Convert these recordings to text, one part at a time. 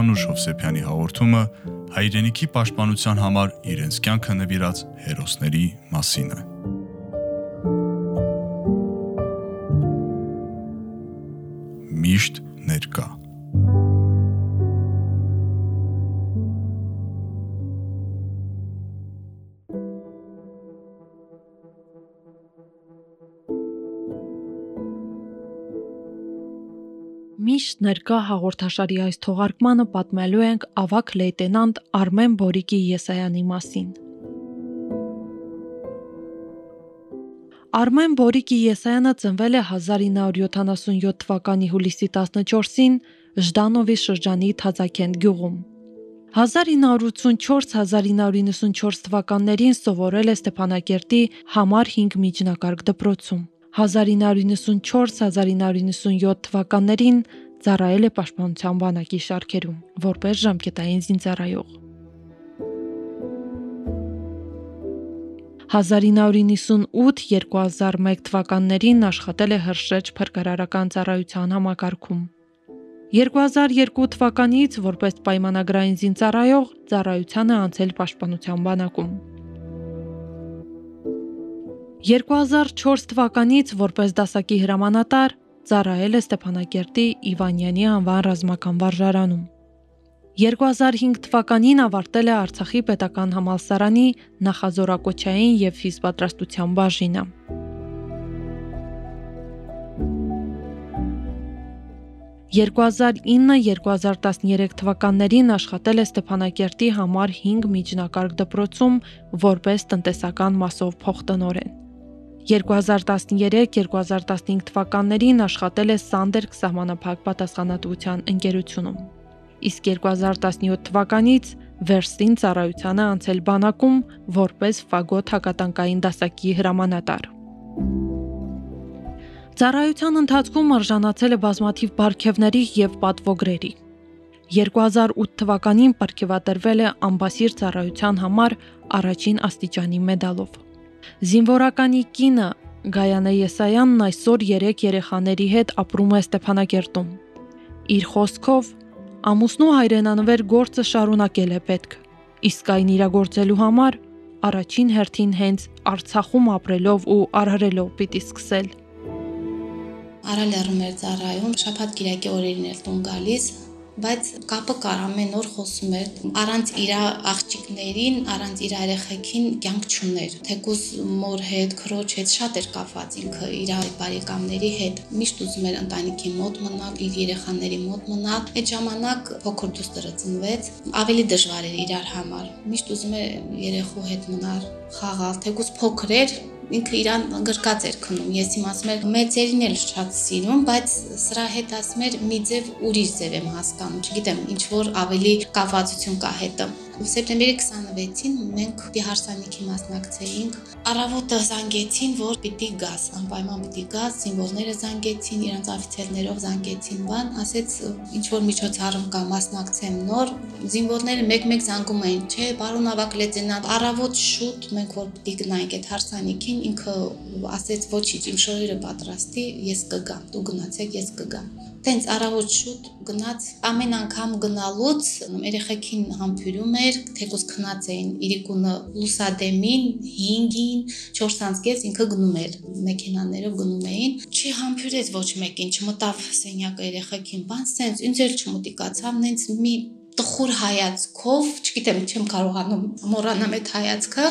Վարդահանուշ Հովսեփյանի հաղորդումը հայրենիքի պաշտպանության համար իրենց կյանքը նվիրած հերոսների մասին է։ Միշտ ներկա Միշտ ներկա հաղորդաշարի այս թողարկմանը պատմելու ենք ավակ լեյտենանտ Արմեն Բորիկի Եսայանի մասին։ Արմեն Բորիկի Եսայանը ծնվել է 1977 թվականի հուլիսի 14-ին Ժդանովի շրջանի Թազակենտ գյուղում։ 1984-1994 թվականներին սովորել է Ստեփանակերտի համար 5 միջնակարգ դպրոցում։ 1994-1997 թվականներին ծառայել է Պաշտպանության բանակի շարքերում որպես ժամկետային զինծառայող։ 1998-2001 թվականներին աշխատել է Հրշեջ փրկարարական ծառայության համակարգում։ 2002 թվականից որպես պայմանագրային զինծառայող ծառայությանը անցել Պաշտպանության բանակում։ 2004 թվականից որպես դասակի հրամանատար ծառայել է Ստեփանակերտի Իվանյանի անվան ռազմական վարժարանում։ 2005 թվականին ավարտել է Արցախի պետական համալսարանի նախազորակոչային եւ ֆիզպատրաստության բաժինը։ (2009-2013 թվականներին աշխատել է Ստեփանակերտի համար 5 միջնակարգ դպրոցում որպես տնտեսական մասով փոխտնօրեն։ 2013-2015 թվականներին աշխատել է Սանդերկ սահմանափակ պատասխանատվության ընկերությունում։ Իսկ 2017 թվականից Վերստին ծառայությանը անցել բանակում որպես ֆագոտ հակատանկային դասակի հրամանատար։ Ծառայության ընթացքում արժանացել է բազմաթիվ բարգևների եւ պատվոգրերի։ 2008 թվականին ապարգևատրվել է ամբասիր ծառայության համար առաջին աստիճանի մեդալով։ Զինվորականի կինը Գայանե Եսայանն այսօր 3 երեխաների հետ ապրում է Ստեփանակերտում։ Իր խոսքով ամուսնու հայրենանվեր գործը շարունակել է պետք։ Իսկ այն իրագործելու համար առաջին հերթին հենց Արցախում ապրելով ու արհրելով պիտի սկսել։ Արալեռում էր ծառայում, շաբաթ կիրակի օրերին էր տուն գալիս, բայց կապը կար ամեն օր խոսում էր առանց իր աղջիկներին, առանց իր երեխեքին կյանք չուներ։ Թեկուզ մոր հետ, քրոջ հետ շատ էր կապված ինքը իր բարեկամների հետ։ Միշտ ուզում էր ընտանիքի մոտ մնալ, իր երեխաների մոտ մնալ։ Այդ ժամանակ փոքր դուստրը ծնվեց, ավելի դժվար էր իրար համար։ Միշտ ուզում էր երեխու հետ մնալ, խաղալ, թեկուզ փոքր էր, ինքը իրան գրկած էր քնում։ Ես իմ ասում եմ մեծերին էլ շատ սիրում, բայց սրա հետ ասում եմ մի ձև ուրիշ ձև եմ հասկանում։ Չգիտեմ, ինչ որ ավելի կապվածություն կա հետը։ Սեպտեմբերի 26-ին մենք դիհարսանիքի մասնակցեինք։ Առավոտը զանգեցին, որ պիտի գաս, անպայման պիտի գաս, զինվորները զանգեցին, իրանց օֆիցերներով զանգեցին, բան, ասեց ինչ որ միջոցառում կա, մասնակցեմ նոր։ Զինվորները մեկ-մեկ զանգում էին, չէ, պարոն ավակ լեյտենանտ, առավոտ շուտ մենք որ պիտի գնայինք այդ հարսանիքին, ինքը ասեց ոչինչ, իմ շորերը պատրաստի, ես կգամ, դու գնացեք, ես կգամ տենց առավոտ շուտ գնաց ամեն անգամ գնալուց երեխեքին համբյուրում էր թեկուզ քնած էին իրիկունը լուսադեմին 5-ին 4-ից ինքը գնում էր մեքենաներով գնում էին չի համբյուրեց ոչ մեկին չմտավ սենյակը երեխեքին բան սենց ինձ էլ չմտիկացավ նենց մի տխուր հայացքով, չգիտեմ, չեմ կարողանում մոռանամ այդ հայացքը,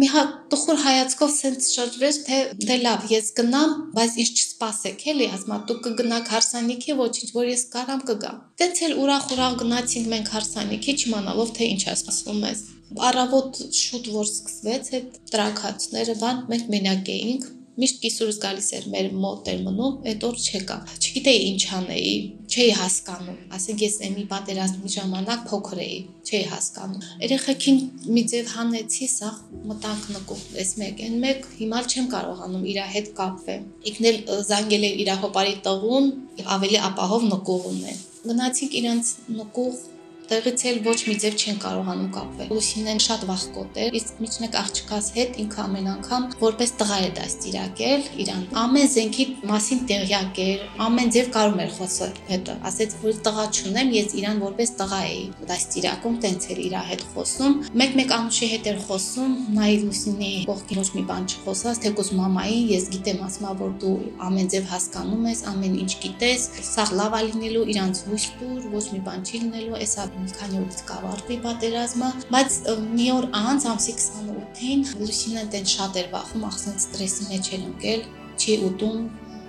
մի հատ տխուր հայացքով սենց շրջվեց, թե դե լավ, ես գնամ, բայց ինչ չսպասեք, էլի, ասма դուք կգնաք հարսանիքի, ոչինչ, որ ես կարամ կգամ։ Դենց էլ ուրախ-ուրախ գնացինք մենք հարսանիքի, չիմանալով թե ինչ ասում ես։ Առավոտ շուտ որ սկսվեց այդ տրակացները, բան մենք մենակ էինք, միշտ կիսուրս գալիս էր մեր մոտ էր մնում, այդ օր չեկա։ Չգիտեի ինչ անեի, չէի հասկանում։ Ասենք ես այնի պատերազմի ժամանակ փոքր էի, չէի հասկանում։ Երեխեքին մի ձև հանեցի, սա մտանք նկուղ, այս մեկ, այն մեկ, հիմա չեմ կարողանում իր հետ կապվեմ։ Ինքն էլ զանգել էր իր հոպարի տղուն, ավելի ապահով նկուղ ունեն։ Գնացինք իրանց նկուղ տեղից էլ ոչ մի ձև չեն կարողանում կապվել։ Լուսինեն շատ վախկոտ էր, իսկ միջնեք աղջկաս հետ ինքը ամեն անգամ որպես տղա է դաստիարակել իրան։ Ամեն զենքի մասին տեղյակ էր, ամեն ձև կարում էր խոսել հետը։ Ասեց, որ տղա չունեմ, ես իրան որպես տղա էի դաստիարակում, տենց էր իր հետ խոսում։ Մեկ-մեկ անուշի հետ էր խոսում, նայ Լուսինի կողքին ոչ մի բան չխոսած, թեկուզ մամային, ես գիտեմ ասма, որ դու ամեն ձև հասկանում ես, ամեն ինչ գիտես, սա լավ է լինելու, իրանց հույս տուր, ոչ մի բան չի լինելու, մի քանի օրից կավարտվի պատերազմը, բայց մի օր անց ամսի 28-ին Լուսինեն տեն շատ էր վախում, ախսեն ստրեսի մեջ էր ընկել, չի ուտում,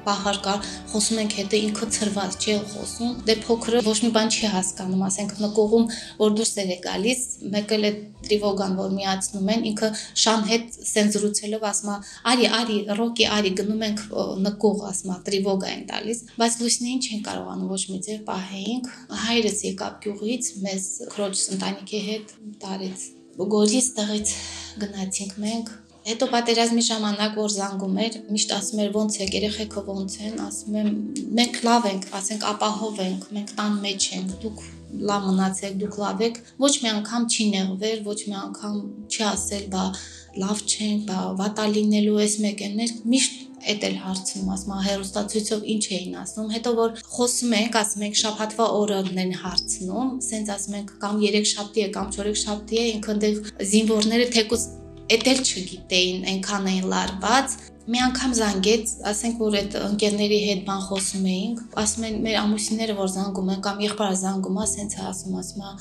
պահար կա, խոսում ենք հետը ինքը ծրված չի խոսում, դե փոքրը ոչ մի բան չի հասկանում, ասենք նկողում որ դուրս է գալիս, մեկ էլ է տրիվոգան, որ միացնում են, ինքը շան հետ սենզրուցելով ասում է, արի, արի, ռոկի, արի, գնում ենք նկող, ասում է, տրիվոգա են տալիս, բայց լուսնին չեն կարողանում ոչ մի ձև պահեինք, հայրս եկավ գյուղից, մեզ քրոջ ընտանիքի հետ տարեց գորիս տեղից գնացինք մենք Հետո պատերազմի ժամանակ որ զանգում էր, միշտ ասում էր ո՞նց եք, երեխեքը ո՞նց են, ասում եմ մենք լավ ենք, ասենք ապահով ենք, մենք տան մեջ ենք, դուք լավ մնացեք, դուք լավ եք։ Ոչ մի անգամ չի նեղվել, ոչ մի անգամ չի ասել, բա լավ չենք, բա վատա լինելու էս մեկեններ, միշտ էդ էլ հարցնում, ասում հերոստացույցով ինչ էին ասում, հետո որ խոսում ենք, ասում ենք շաբաթվա օրն են հարցնում, սենց ասում ենք կամ 3 շաբթի է կամ 4 շաբթի է, ինքն դեռ զինվորները թեկուզ Էդ էլ չգիտեին, այնքան էին լարված, Մի անգամ զանգեց, ասենք որ այդ ընկերների հետ բան խոսում էինք, ասում են մեր ամուսինները որ զանգում են կամ եղբայրը զանգում է, սենց է ասում, ասում է,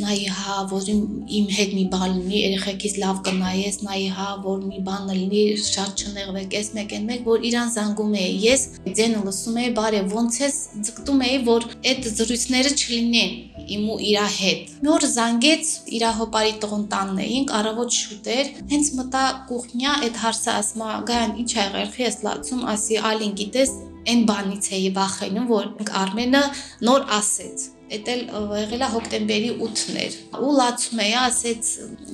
նայ հա, որ իմ, իմ հետ մի բան լինի, երեխեքից լավ կնայես, նայ հա, որ մի բան լինի, շատ չնեղվեք, էս մեկ են մեկ, որ իրան զանգում էի, ես ձենը լսում էի, բարե, ոնց էս ձգտում էի, որ այդ զրույցները չլինեն իմ ու իրա հետ։ Մի օր զանգեց իր հոպարի տղուն տանն էինք, առավոտ շուտ էր, հենց մտա կուխնյա այդ հարցը ասма, գան ինչ ա եղել, խի ես լացում, ասի ալին գիտես, այն բանից էի վախենում, որ Արմենը նոր ասեց Էդ էլ եղել է հոկտեմբերի 8-ն էր։ Ու լացում էի, ասեց՝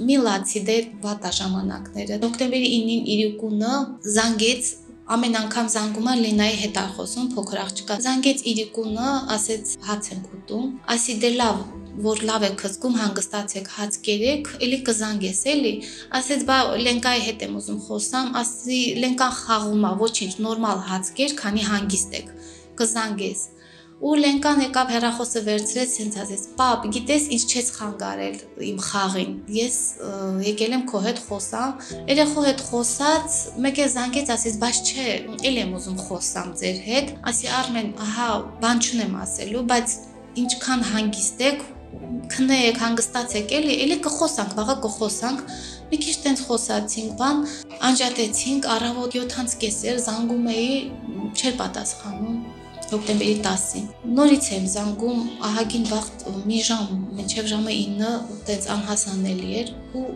մի լացի դեր վատա ժամանակները։ Հոկտեմբերի 9-ին Իրիկունը զանգեց ամեն անգամ զանգում է Լենայի հետ ա խոսում փոքր աղջկա զանգեց Իրիկունը ասեց հաց ենք ուտում ասի դե լավ որ լավ եք խզկում հանգստացեք հաց կերեք էլի կզանգես էլի ասեց բա Լենկայի հետ եմ ուզում խոսամ ասի Լենկան խաղում է ոչինչ նորմալ հաց կեր քանի հանգիստ եք կզանգես ու Լենկան եկավ հերախոսը վերցրեց, հենց ասեց. «Պապ, գիտես ինչ չես խանգարել իմ խաղին։ Ես եկել եմ քո հետ խոսամ»։ Երեխու հետ խոսած, մեկ է զանգեց, ասեց. «Բայց չէ, ել եմ ուզում խոսամ ձեր հետ»։ Ասի Արմեն, ահա, բան չունեմ ասելու, բայց ինչքան հանգիստ եք, քնեեք, հանգստացեք, էլի, էլի կխոսանք, վաղը կխոսանք։ Մի քիչ տենց խոսացինք, բան, անջատեցինք, առավոտ 7-ից կեսեր զանգում էի, չէր պատասխանում հոկտեմբերի 10-ին։ Նորից եմ զանգում ահագին վաղ մի ժամ, մինչև ժամը 9 տենց անհասանելի էր ու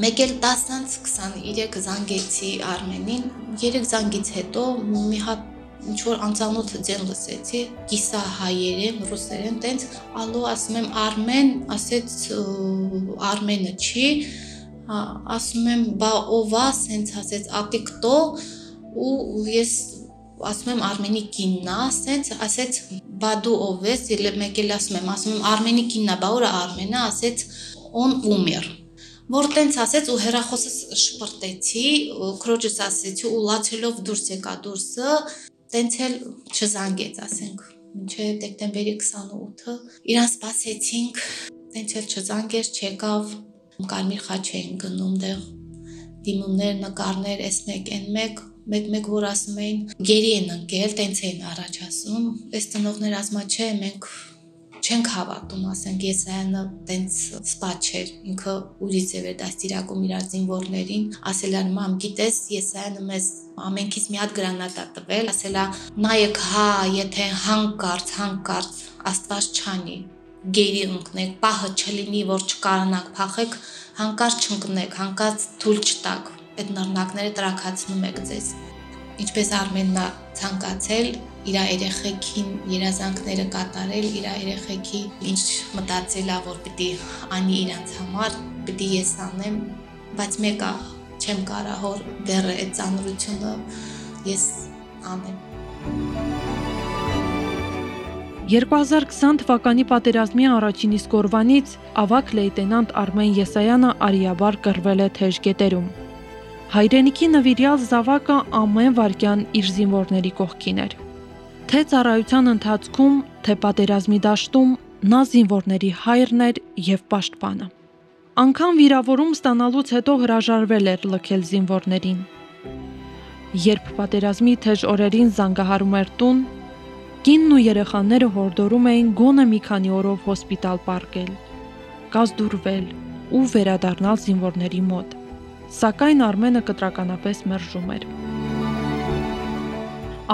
մեկ էլ 10-ից 23 զանգեցի Արմենին, 3 զանգից հետո մի հատ ինչ որ անծանոթ ձեն լսեցի, կիսա հայերեն, ռուսերեն, տենց ալո ասում եմ Արմեն, ասեց Արմենը չի, ասում եմ բա ով է, սենց ասեց ատիկտո ու ես ասում եմ Արմենի կինն է, ասեց, ասեց բա դու ով ես, մեկ էլ ասում եմ, ասում եմ Արմենի կինն է, բա ո՞ր է Արմենը, ասեց on umер որ տենց ասեց ու հերախոսս շպրտեցի, քրոջս ասեցի ու լացելով դուրս եկա դուրսը, տենց էլ չզանգեց, ասենք, մինչև դեկտեմբերի 28-ը իրան սպասեցինք, տենց էլ չզանգեց, չեկավ, կարմիր խաչ էին գնում դեղ դիմումներ, նկարներ, այս մեկ, այն մեկ, մեկ-մեկ որ ասում էին գերի են ընկել, տենց էին առաջ ասում, այս ծնողներ ասма չէ, մենք չենք հավատում, ասենք Եսայանը տենց սպա չէր, ինքը ուրիշ ձև էր դաստիարակում իր զինվորներին, ասելա մամ, գիտես, Եսայանը մեզ ամենքից մի հատ գրանատա տվել, ասելա նայեք հա, եթե հանկարծ, հանկարծ Աստված չանի, գերի ընկնեք, պահը չլինի, որ չկարանաք փախեք, հանկարծ չընկնեք, հանկարծ թույլ չտաք այդ նռնակները տրակացնում եք ձեզ։ Ինչպես Արմենն է ցանկացել իր երեխեքին երազանքները կատարել, իր երեխեքի ինչ մտածելա, որ պիտի անի իրանց համար, պիտի ես անեմ, բայց մեկը չեմ կարա հոր դեռ այդ ծանրությունը ես անեմ։ 2020 թվականի պատերազմի առաջին իսկ օրվանից ավակ լեյտենանտ Արմեն Եսայանը արիաբար կռվել է թեժգետերում։ Հայրենիքի նվիրյալ զավակը ամեն վարքյան իր զինվորների կողքին էր։ Թե ծառայության ընթացքում, թե պատերազմի դաշտում նա զինվորների հայրն էր եւ պաշտպանը։ Անկան վիրավորում ստանալուց հետո հրաժարվել էր լքել զինվորներին։ Երբ պատերազմի թեժ օրերին զանգահարում էր տուն, Կինն ու երեխաները հորդորում էին գոնե մի քանի օրով հոսպիտալ պարկել, կազդուրվել ու վերադառնալ զինվորների մոտ։ Սակայն Արմենը կտրականապես մերժում էր։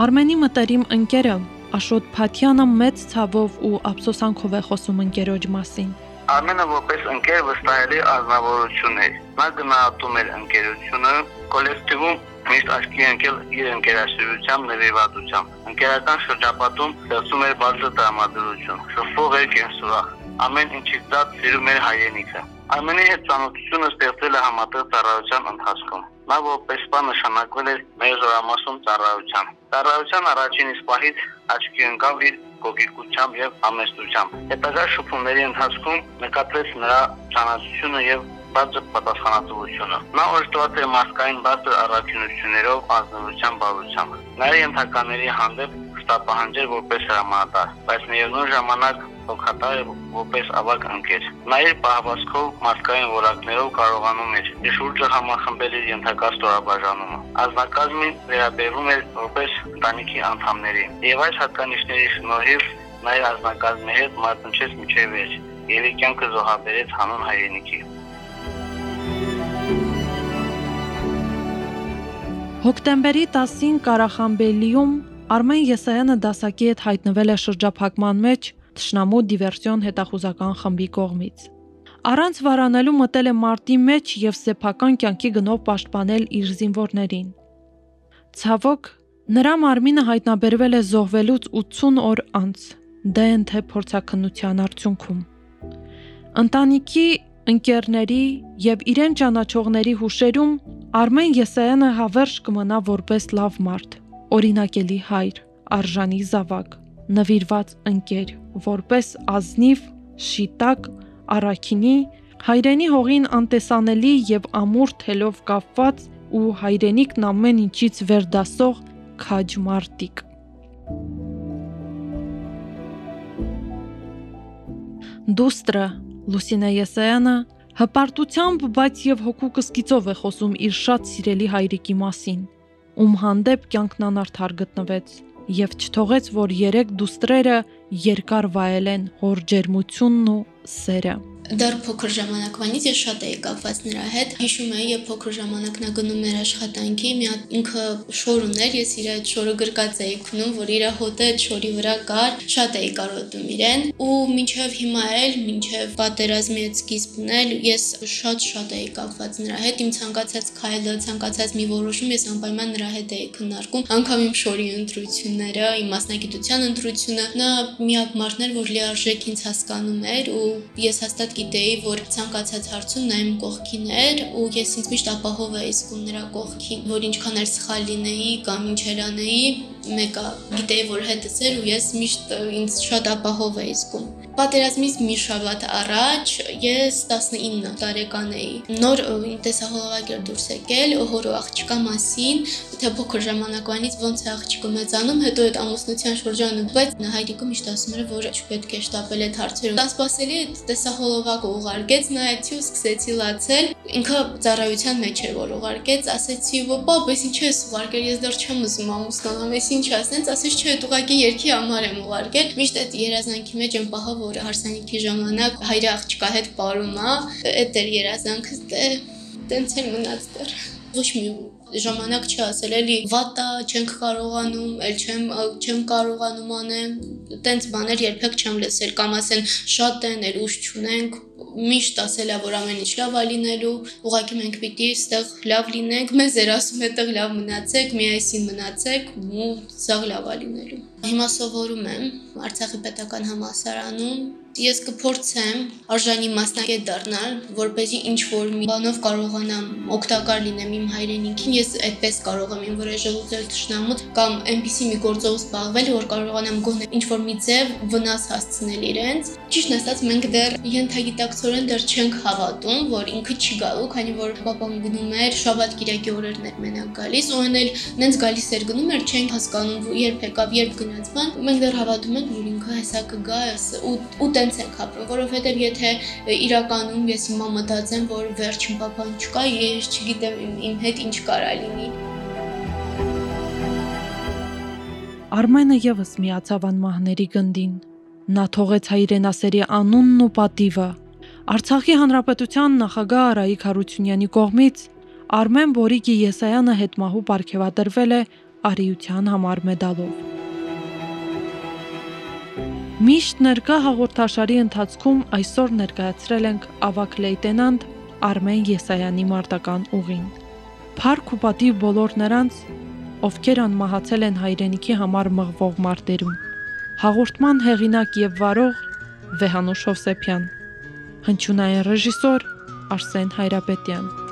Արմենի մտերիմ ընկերը Աշոտ Փաթյանը մեծ ցավով ու ափսոսանքով է խոսում ընկերոջ մասին։ Արմենը որպես ընկեր վստահելի ազնվորություն էր։ Նա գնահատում էր ընկերությունը, կոլեկտիվում միշտ աչքի ընկել իր ընկերաշրջությամբ նվիրվածությամբ։ Ընկերական շրջապատում ստեղծում էր բարձր տրամադրություն, շփող էր կենսուրախ։ Ամեն ինչից դա սիրում էր հայրենիքը։ Արմենի հետ ծանոթությունը ստեղծել է համատեղ ծառայության ընթացքում։ Նա որպես բան նշանակվել էր մեր զորամասում ծառայության։ Ծառայության առաջին իսկ պահից աչքի ընկավ իր գոգիկությամբ եւ ամեստությամբ։ Հետագա շփումների ընթացքում նկատվեց նրա ճանաչությունը եւ բարձր պատասխանատվությունը։ Նա օրհնված է մարդկային բարձր առաքինություններով, ազնվության բարությամբ։ Նրա ենթականների հանդեպ ստապահանջեր որպես հրամանատար, բայց միևնույն ժամանակ հոգատար է որպես ավակ ընկեր։ Նա իր պահվածքով մարդկային որակներով կարողանում էր շուրջը համախմբել իր ենթակա ստորաբաժանումը։ Ազնակազմին վերաբերվում էր որպես ընտանիքի անդամների։ Եվ այս հատկանիշների շնորհիվ նա իր ազնակազմի հետ մարտնչեց միջև վեր իր կյանքը զոհաբերեց հանուն հայրենիքի։ Հոկտեմբերի 10-ին Կարախամբելիում Արմեն Եսայանը դասակի հետ հայտնվել է շրջափակման մեջ Թշնամու դիվերսիոն հետախուզական խմբի կողմից։ Առանց վարանելու մտել է մարտի մեջ եւ սեփական կյանքի գնով պաշտպանել իր զինվորներին։ Ցավոք, նրա մարմինը հայտնաբերվել է զոհվելուց 80 օր անց ԴՆԹ փորձակնության արդյունքում։ Ընտանիքի ընկերների եւ իրեն ճանաչողների հուշերում Արմեն Եսայանը հավերժ կմնա որպես լավ մարդ, օրինակելի հայր, արժանի զավակ, նվիրված ընկեր, որպես ազնիվ, շիտակ, առաքինի, հայրենի հողին անտեսանելի եւ ամուր թելով կապված ու հայրենիքն ամեն ինչից վերդասող քաջ մարտիկ։ Դուստրը Լուսինա Եսայանը հպարտությամբ, բայց եւ հոգու կսկիծով է խոսում իր շատ սիրելի հայրիկի մասին, ում հանդեպ կյանքն անարդար գտնվեց եւ չթողեց, որ երեք դուստրերը երկար վայելեն հոր ջերմությունն ու սերը դեռ փոքր ժամանակվանից ես շատ էի կապված նրա հետ։ Հիշում եմ, երբ փոքր ժամանակ նա գնում էր աշխատանքի, մի հատ ինքը շոր ուներ, ես իր այդ շորը գրկած էի քնում, որ իր հոտը շորի վրա կար, շատ էի կարոտում իրեն ու մինչև հիմա էլ, մինչև պատերազմի այդ սկիզբն էլ ես շատ-շատ էի կապված նրա հետ։ Իմ ցանկացած քայլը, ցանկացած մի որոշում ես անպայման նրա հետ էի քննարկում, անգամ իմ շորի ընտրությունները, իմ մասնագիտության ընտրությունը։ Նա միակ մարդն էր, որ լիարժեք ինձ հասկանում էր ու ես հաստատ գիտեի, որ ցանկացած հարցում նա իմ կողքին էր ու ես ինձ միշտ ապահով էի զգում նրա կողքին, որ ինչքան էլ սխալ լինեի կամ ինչ էլ անեի, մեկը գիտեի, որ հետս էր ու ես միշտ ինձ շատ ապահով էի զգում։ Պատերազմից մի շաբաթ առաջ ես 19 տարեկան էի։ Նոր տեսահոլովակ էր դուրս եկել հորո աղջկա մասին, թե փոքր ժամանակվանից ոնց է աղջիկը մեծանում, հետո այդ ամուսնության շրջանում, բայց հայրիկը միշտ ասում էր, որ չպետք է շտապել այդ հարցերում։ Անսպասելի այդ տեսահոլովակը ուղարկեց, նայեցի ու սկսեցի լացել։ Ինքը ծառայության մեջ էր, որ ուղարկեց, ասեցի, «Ոպա, բայց ինչ ես ուղարկել, ես դեռ չեմ ուզում ամուսնանալ, ես ինչ ասենց», ասեց, «Չէ, ուղղակի երկի համար եմ ուղարկել»։ Միշտ այդ երազանքի մեջ եմ պահա, որ հարսանիքի ժամանակ հայրը աղջկա հետ ապարում է, այդ էր երազանքս, դե տենց էլ մնաց դեռ։ Ոչ մի ժամանակ չի ասել, էլի վատա, չենք կարողանում, էլ չեմ չեմ կարողանում անեմ։ Տենց բաներ երբեք չեմ լսել, կամ ասեն շատ են, էլ ուժ չունենք, միշտ ասել է, որ ամեն ինչ լավ է լինելու, ուղղակի մենք պիտի այստեղ լավ լինենք, մեզ էր ասում այդտեղ լավ մնացեք, միասին մնացեք, ու սաղ լավ է լինելու։ Հիմա սովորում եմ Արցախի պետական համալսարանում Ես կփորձեմ արժանի մասնակից դառնալ, որպեսզի ինչ որ մի բանով կարողանամ օգտակար լինեմ իմ հայրենիքին, ես այդպես կարող եմ իմ վրա ժողովրդել ճշնամուց կամ այնպիսի մի գործով զբաղվել, որ կարողանամ գոնե ինչ որ մի ձև վնաս հասցնել իրենց։ Ճիշտ ասած, մենք դեռ ենթագիտակցորեն դեռ չենք հավատում, որ ինքը չի գալու, քանի որ պապան գնում էր շաբաթ կիրակի օրերն էր մենակ գալիս, ու անել նենց գալիս էր գնում էր, չենք հասկանում երբ եկավ, երբ գնաց բան։ Մենք դեռ հավատում ենք, որ ինքը հեսա կգա, ու ու տենց ենք ապրում, որովհետև եթե իրականում ես հիմա մտածեմ, որ վերջին papan չկա, ես չգիտեմ իմ հետ ինչ կարա լինի։ Արմենը եւս միացավ անմահների գնդին։ Նա թողեց հայրենասերի անունն ու պատիվը։ Արցախի հանրապետության նախագահ Արայիկ Հարությունյանի կողմից Արմեն Բորիկի Եսայանը հետմահու ապարգևատրվել է արիության համար մեդալով։ Միշտ ներկա հաղորդաշարի ընթացքում այսօր ներկայացրել ենք ավակ լեյտենանտ Արմեն Եսայանի մարտական ուղին։ Փառք ու պատիվ բոլոր նրանց, ովքեր անմահացել են հայրենիքի համար մղվող մարտերում։ Հաղորդման հեղինակ եւ վարող Վեհանուշ Հովսեփյան։ Հնչյունային ռեժիսոր Արսեն Հայրապետյան։